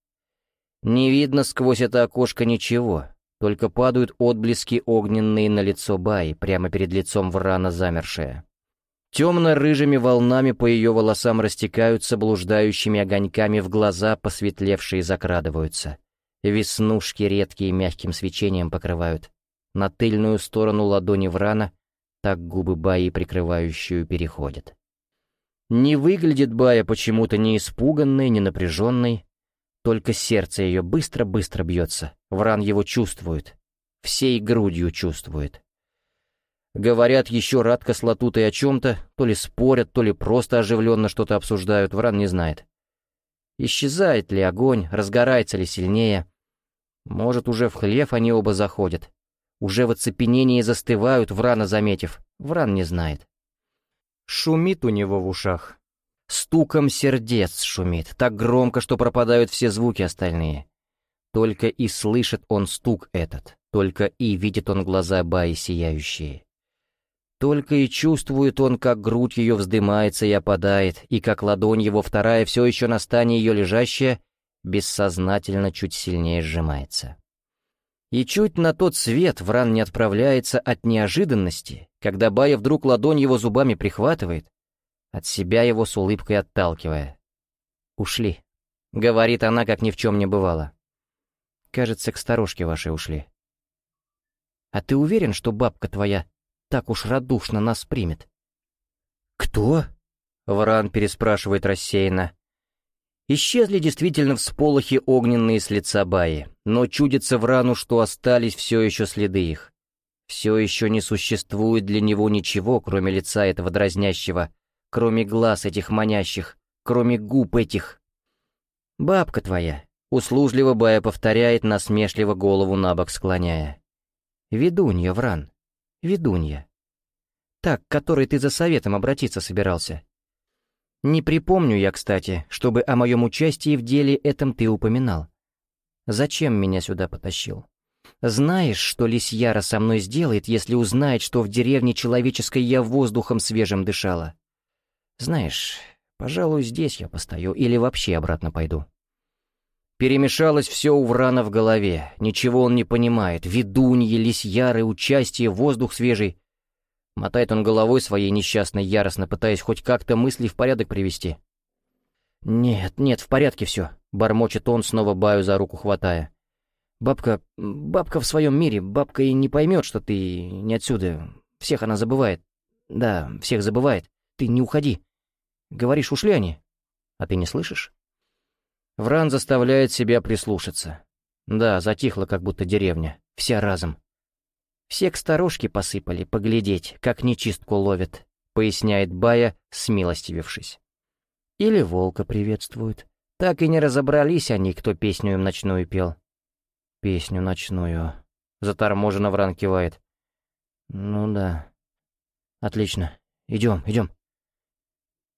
Не видно сквозь это окошко ничего, только падают отблески огненные на лицо Баи, прямо перед лицом Врана замершее. Темно-рыжими волнами по ее волосам растекаются блуждающими огоньками в глаза, посветлевшие закрадываются. Веснушки редкие мягким свечением покрывают. На тыльную сторону ладони Врана так губы Баи, прикрывающую, переходят. Не выглядит Бая почему-то ни испуганной, ни напряженной, только сердце ее быстро-быстро бьется, Вран его чувствует, всей грудью чувствует. Говорят еще Радко с Латутой о чем-то, то ли спорят, то ли просто оживленно что-то обсуждают, Вран не знает. Исчезает ли огонь, разгорается ли сильнее. Может, уже в хлев они оба заходят. Уже в оцепенении застывают, Врана заметив. Вран не знает. Шумит у него в ушах. Стуком сердец шумит, так громко, что пропадают все звуки остальные. Только и слышит он стук этот, только и видит он глаза Баи сияющие. Только и чувствует он, как грудь ее вздымается и опадает, и как ладонь его вторая, все еще на стане ее лежащая, бессознательно чуть сильнее сжимается. И чуть на тот свет Вран не отправляется от неожиданности, когда Бая вдруг ладонь его зубами прихватывает, от себя его с улыбкой отталкивая. «Ушли», — говорит она, как ни в чем не бывало. «Кажется, к сторожке вашей ушли». «А ты уверен, что бабка твоя так уж радушно нас примет. «Кто?» — Вран переспрашивает рассеянно. Исчезли действительно всполохи огненные с лица Баи, но чудится Врану, что остались все еще следы их. Все еще не существует для него ничего, кроме лица этого дразнящего, кроме глаз этих манящих, кроме губ этих. «Бабка твоя», — услужливо Бая повторяет, насмешливо голову на бок склоняя. «Ведунья, Вран, ведунья. Так, к которой ты за советом обратиться собирался. Не припомню я, кстати, чтобы о моем участии в деле этом ты упоминал. Зачем меня сюда потащил? Знаешь, что Лисьяра со мной сделает, если узнает, что в деревне человеческой я воздухом свежим дышала? Знаешь, пожалуй, здесь я постою или вообще обратно пойду. Перемешалось все у Врана в голове, ничего он не понимает. Ведуньи, лисьяры, участие, воздух свежий. Мотает он головой своей несчастной, яростно пытаясь хоть как-то мысли в порядок привести. «Нет, нет, в порядке все», — бормочет он, снова Баю за руку хватая. «Бабка... бабка в своем мире, бабка и не поймет, что ты не отсюда. Всех она забывает. Да, всех забывает. Ты не уходи. Говоришь, ушли они? А ты не слышишь?» Вран заставляет себя прислушаться. Да, затихла как будто деревня, вся разом. Все к сторожке посыпали, поглядеть, как нечистку ловят, поясняет Бая, смилостивившись. Или волка приветствуют. Так и не разобрались они, кто песню им ночную пел. Песню ночную. Заторможенно Вран кивает. Ну да. Отлично. Идем, идем.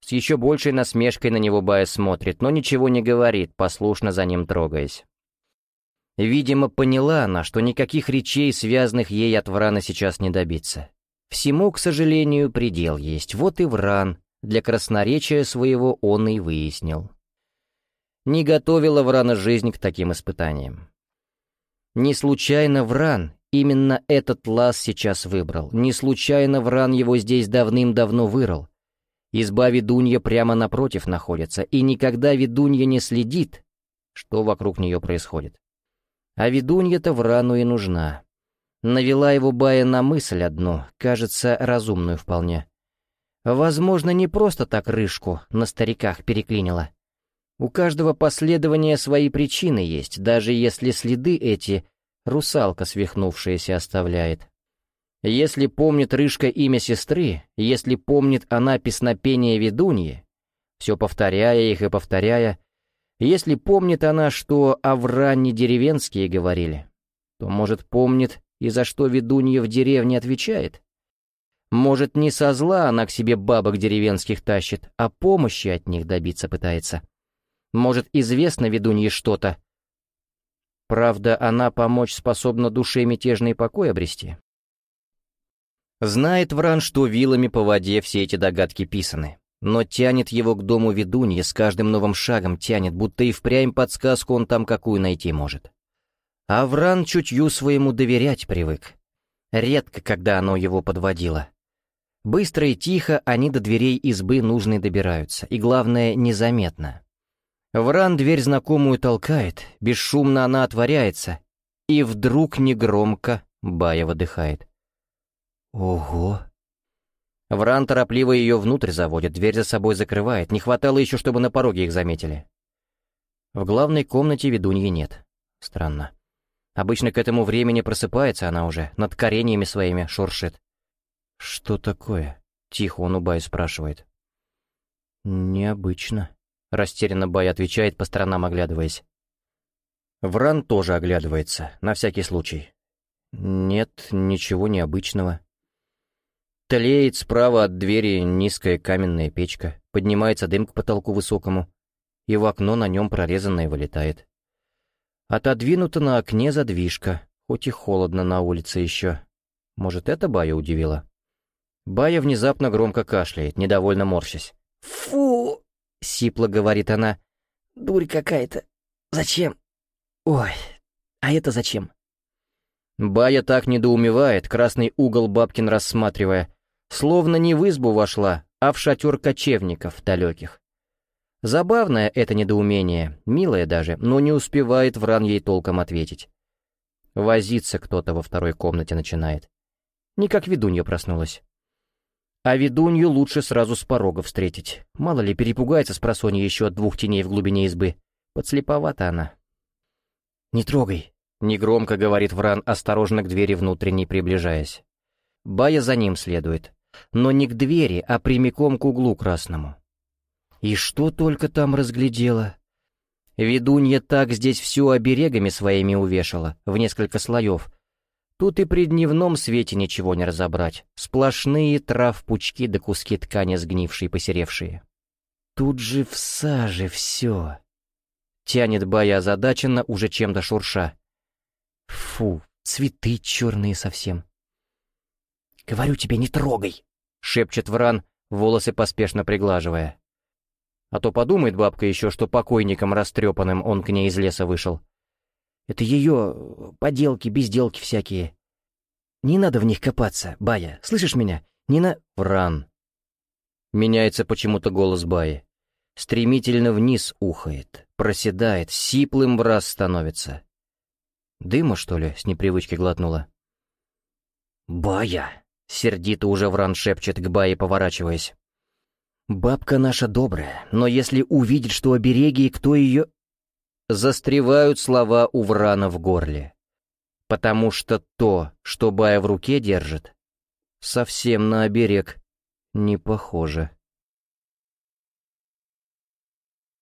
С еще большей насмешкой на него Бая смотрит, но ничего не говорит, послушно за ним трогаясь. Видимо, поняла она, что никаких речей, связанных ей от Врана, сейчас не добиться. Всему, к сожалению, предел есть. Вот и Вран, для красноречия своего он и выяснил. Не готовила Врана жизнь к таким испытаниям. Не случайно Вран именно этот лаз сейчас выбрал, не случайно Вран его здесь давным-давно вырыл, Изба ведунья прямо напротив находится, и никогда ведунья не следит, что вокруг нее происходит. А ведунья-то в рану и нужна. Навела его Бая на мысль одну, кажется, разумную вполне. Возможно, не просто так рыжку на стариках переклинила. У каждого последования свои причины есть, даже если следы эти русалка свихнувшаяся оставляет. Если помнит Рыжка имя сестры, если помнит она песнопение ведуньи, все повторяя их и повторяя, если помнит она, что авране деревенские говорили, то, может, помнит и за что ведунья в деревне отвечает. Может, не со зла она к себе бабок деревенских тащит, а помощи от них добиться пытается. Может, известно ведунье что-то. Правда, она помочь способна душе мятежный покой обрести. Знает Вран, что вилами по воде все эти догадки писаны, но тянет его к дому ведунья, с каждым новым шагом тянет, будто и впрямь подсказку он там какую найти может. А Вран чутью своему доверять привык. Редко, когда оно его подводило. Быстро и тихо они до дверей избы нужной добираются, и главное, незаметно. Вран дверь знакомую толкает, бесшумно она отворяется, и вдруг негромко Бая выдыхает. «Ого!» Вран торопливо ее внутрь заводит, дверь за собой закрывает, не хватало еще, чтобы на пороге их заметили. В главной комнате ведуньи нет. Странно. Обычно к этому времени просыпается она уже, над кореньями своими шуршит. «Что такое?» — тихо он у Бая спрашивает. «Необычно», — растерянно Бай отвечает, по сторонам оглядываясь. Вран тоже оглядывается, на всякий случай. Нет, ничего необычного. Тлеет справа от двери низкая каменная печка, поднимается дым к потолку высокому, и в окно на нем прорезанное вылетает. Отодвинута на окне задвижка, хоть и холодно на улице еще. Может, это Бая удивила? Бая внезапно громко кашляет, недовольно морщась. «Фу!» — сипло говорит она. «Дурь какая-то. Зачем? Ой, а это зачем?» Бая так недоумевает, красный угол Бабкин рассматривая, словно не в избу вошла, а в шатер кочевников далеких. Забавное это недоумение, милое даже, но не успевает Вран ей толком ответить. Возиться кто-то во второй комнате начинает. Не как ведунья проснулась. А ведунью лучше сразу с порога встретить. Мало ли, перепугается с просонья еще от двух теней в глубине избы. Подслеповата она. «Не трогай», — негромко говорит Вран, осторожно к двери внутренней приближаясь. Бая за ним следует. Но не к двери, а прямиком к углу красному. И что только там разглядела. Ведунья так здесь все оберегами своими увешала, в несколько слоев, Тут и при дневном свете ничего не разобрать. Сплошные трав-пучки да куски ткани сгнившие, посеревшие. Тут же в саже все. Тянет Бая озадаченно, уже чем-то шурша. Фу, цветы черные совсем. «Говорю тебе, не трогай!» — шепчет Вран, волосы поспешно приглаживая. А то подумает бабка еще, что покойником растрепанным он к ней из леса вышел. Это ее поделки, безделки всякие. Не надо в них копаться, Бая, слышишь меня? Не на... Вран. Меняется почему-то голос Баи. Стремительно вниз ухает, проседает, сиплым в раз становится. Дыма, что ли, с непривычки глотнула? «Бая!» — сердито уже Вран шепчет к Бае, поворачиваясь. «Бабка наша добрая, но если увидит, что обереги, кто ее...» застревают слова у Врана в горле. Потому что то, что Бая в руке держит, совсем на оберег не похоже.